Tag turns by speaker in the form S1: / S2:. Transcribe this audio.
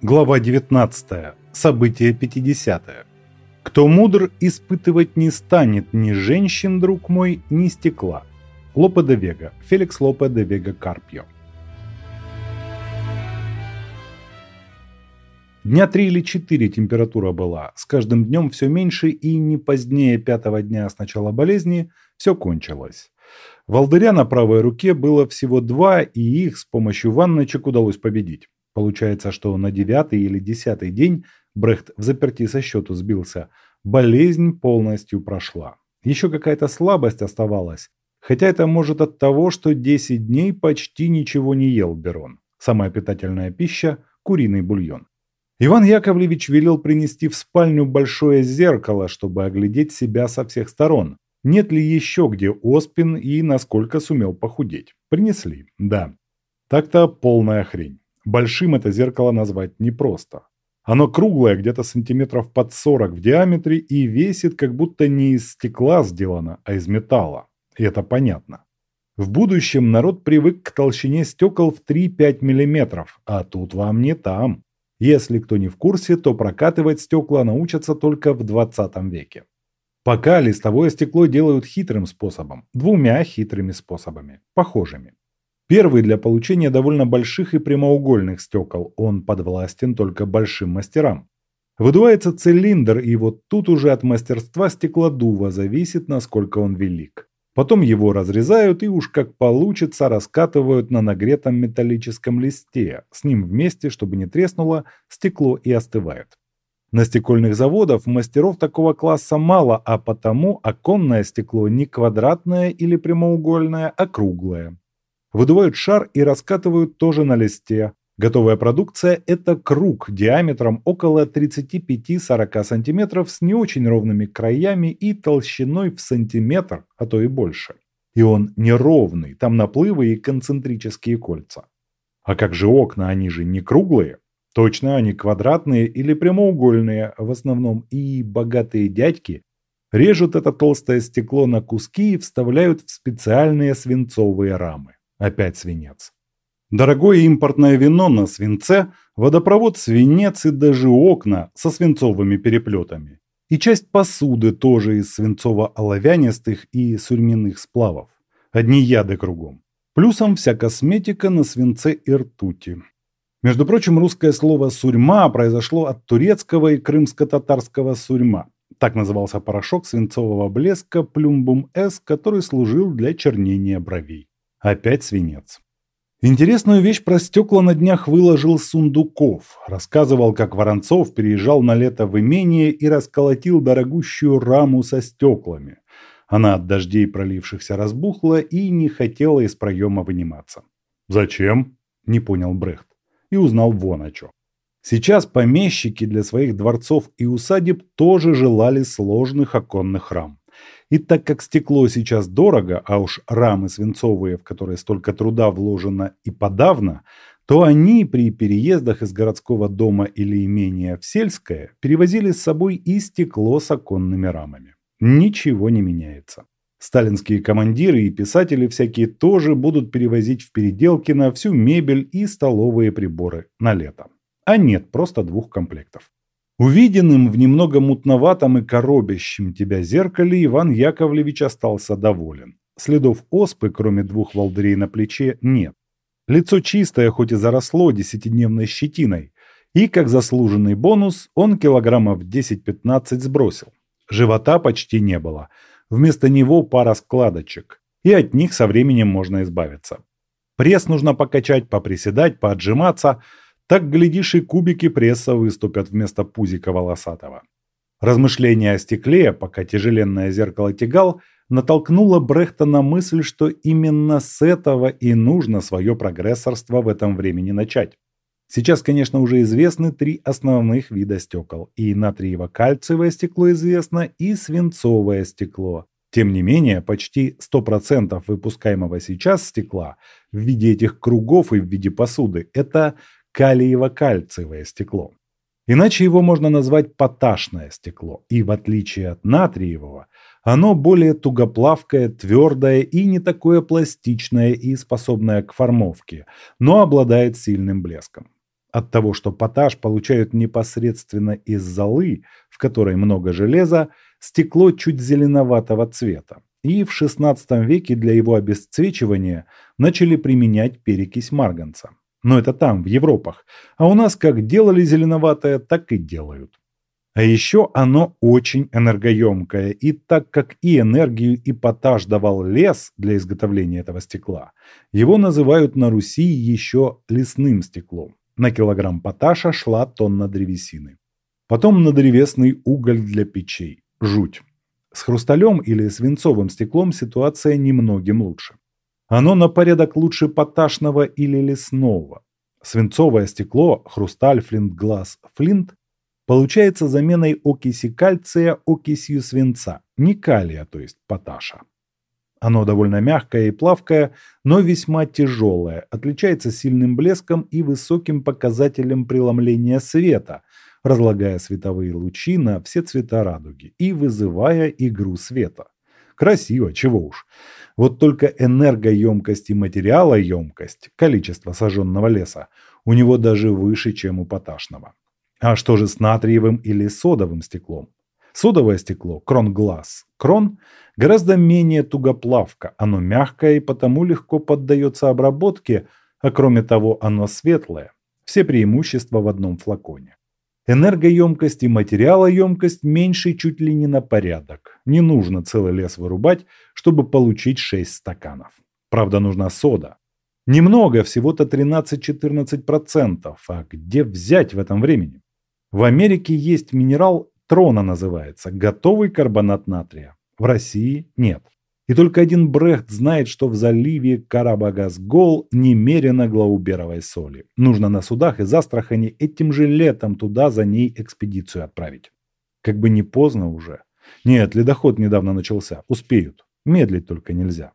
S1: Глава 19. Событие 50. Кто мудр, испытывать не станет ни женщин, друг мой, ни стекла. Лопе де Вега. Феликс Лопе де Вега Карпьо. Дня три или четыре температура была, с каждым днем все меньше и не позднее пятого дня с начала болезни все кончилось. Волдыря на правой руке было всего два, и их с помощью ванночек удалось победить. Получается, что на девятый или десятый день Брехт в заперти со счету сбился. Болезнь полностью прошла. Еще какая-то слабость оставалась. Хотя это может от того, что 10 дней почти ничего не ел Берон. Самая питательная пища – куриный бульон. Иван Яковлевич велел принести в спальню большое зеркало, чтобы оглядеть себя со всех сторон. Нет ли еще где оспин и насколько сумел похудеть. Принесли, да. Так-то полная хрень. Большим это зеркало назвать непросто. Оно круглое, где-то сантиметров под 40 в диаметре и весит, как будто не из стекла сделано, а из металла. И это понятно. В будущем народ привык к толщине стекол в 3-5 мм, а тут вам не там. Если кто не в курсе, то прокатывать стекла научатся только в 20 веке. Пока листовое стекло делают хитрым способом, двумя хитрыми способами, похожими. Первый для получения довольно больших и прямоугольных стекол, он подвластен только большим мастерам. Выдувается цилиндр, и вот тут уже от мастерства стеклодува зависит, насколько он велик. Потом его разрезают и уж как получится раскатывают на нагретом металлическом листе, с ним вместе, чтобы не треснуло, стекло и остывает. На стекольных заводах мастеров такого класса мало, а потому оконное стекло не квадратное или прямоугольное, а круглое. Выдувают шар и раскатывают тоже на листе. Готовая продукция – это круг диаметром около 35-40 см с не очень ровными краями и толщиной в сантиметр, а то и больше. И он неровный, там наплывы и концентрические кольца. А как же окна, они же не круглые? Точно они квадратные или прямоугольные в основном, и богатые дядьки режут это толстое стекло на куски и вставляют в специальные свинцовые рамы. Опять свинец. Дорогое импортное вино на свинце, водопровод свинец и даже окна со свинцовыми переплетами. И часть посуды тоже из свинцово-оловянистых и сурьмяных сплавов. Одни яды кругом. Плюсом вся косметика на свинце и ртути. Между прочим, русское слово «сурьма» произошло от турецкого и крымско-татарского «сурьма». Так назывался порошок свинцового блеска «Плюмбум-С», который служил для чернения бровей. Опять свинец. Интересную вещь про стекла на днях выложил Сундуков. Рассказывал, как Воронцов переезжал на лето в имение и расколотил дорогущую раму со стеклами. Она от дождей пролившихся разбухла и не хотела из проема выниматься. «Зачем?» – не понял Брехт. И узнал вон о чем. Сейчас помещики для своих дворцов и усадеб тоже желали сложных оконных рам. И так как стекло сейчас дорого, а уж рамы свинцовые, в которые столько труда вложено и подавно, то они при переездах из городского дома или имения в сельское перевозили с собой и стекло с оконными рамами. Ничего не меняется. Сталинские командиры и писатели всякие тоже будут перевозить в Переделкино всю мебель и столовые приборы на лето. А нет просто двух комплектов. Увиденным в немного мутноватом и коробящем тебя зеркале Иван Яковлевич остался доволен. Следов оспы, кроме двух волдырей на плече, нет. Лицо чистое, хоть и заросло десятидневной щетиной. И, как заслуженный бонус, он килограммов 10-15 сбросил. Живота почти не было. Вместо него пара складочек. И от них со временем можно избавиться. Пресс нужно покачать, поприседать, поотжиматься – так, глядишь, и кубики пресса выступят вместо пузика волосатого. Размышление о стекле, пока тяжеленное зеркало тягал, натолкнуло Брехта на мысль, что именно с этого и нужно свое прогрессорство в этом времени начать. Сейчас, конечно, уже известны три основных вида стекол. И натриево-кальциевое стекло известно, и свинцовое стекло. Тем не менее, почти 100% выпускаемого сейчас стекла в виде этих кругов и в виде посуды – это калиево-кальциевое стекло. Иначе его можно назвать поташное стекло, и в отличие от натриевого, оно более тугоплавкое, твердое и не такое пластичное и способное к формовке, но обладает сильным блеском. От того, что поташ получают непосредственно из золы, в которой много железа, стекло чуть зеленоватого цвета. И в XVI веке для его обесцвечивания начали применять перекись марганца. Но это там, в Европах. А у нас как делали зеленоватое, так и делают. А еще оно очень энергоемкое, и так как и энергию, и поташ давал лес для изготовления этого стекла, его называют на Руси еще лесным стеклом. На килограмм поташа шла тонна древесины. Потом на древесный уголь для печей. Жуть. С хрусталем или свинцовым стеклом ситуация немногим лучше. Оно на порядок лучше поташного или лесного. Свинцовое стекло, хрусталь, флинт-глаз, флинт получается заменой окиси кальция окисью свинца, не калия, то есть поташа. Оно довольно мягкое и плавкое, но весьма тяжелое, отличается сильным блеском и высоким показателем преломления света, разлагая световые лучи на все цвета радуги и вызывая игру света. Красиво, чего уж. Вот только энергоемкость и материалоемкость, количество сожженного леса, у него даже выше, чем у поташного. А что же с натриевым или содовым стеклом? Содовое стекло, крон-глаз, крон, гораздо менее тугоплавко, оно мягкое и потому легко поддается обработке, а кроме того оно светлое. Все преимущества в одном флаконе. Энергоемкость и материалоемкость меньше чуть ли не на порядок. Не нужно целый лес вырубать, чтобы получить 6 стаканов. Правда, нужна сода. Немного, всего-то 13-14%. А где взять в этом времени? В Америке есть минерал, трона называется, готовый карбонат натрия. В России нет. И только один Брехт знает, что в заливе Карабагас-Гол немерено глауберовой соли. Нужно на судах из Астрахани этим же летом туда за ней экспедицию отправить. Как бы не поздно уже. Нет, ледоход недавно начался. Успеют. Медлить только нельзя.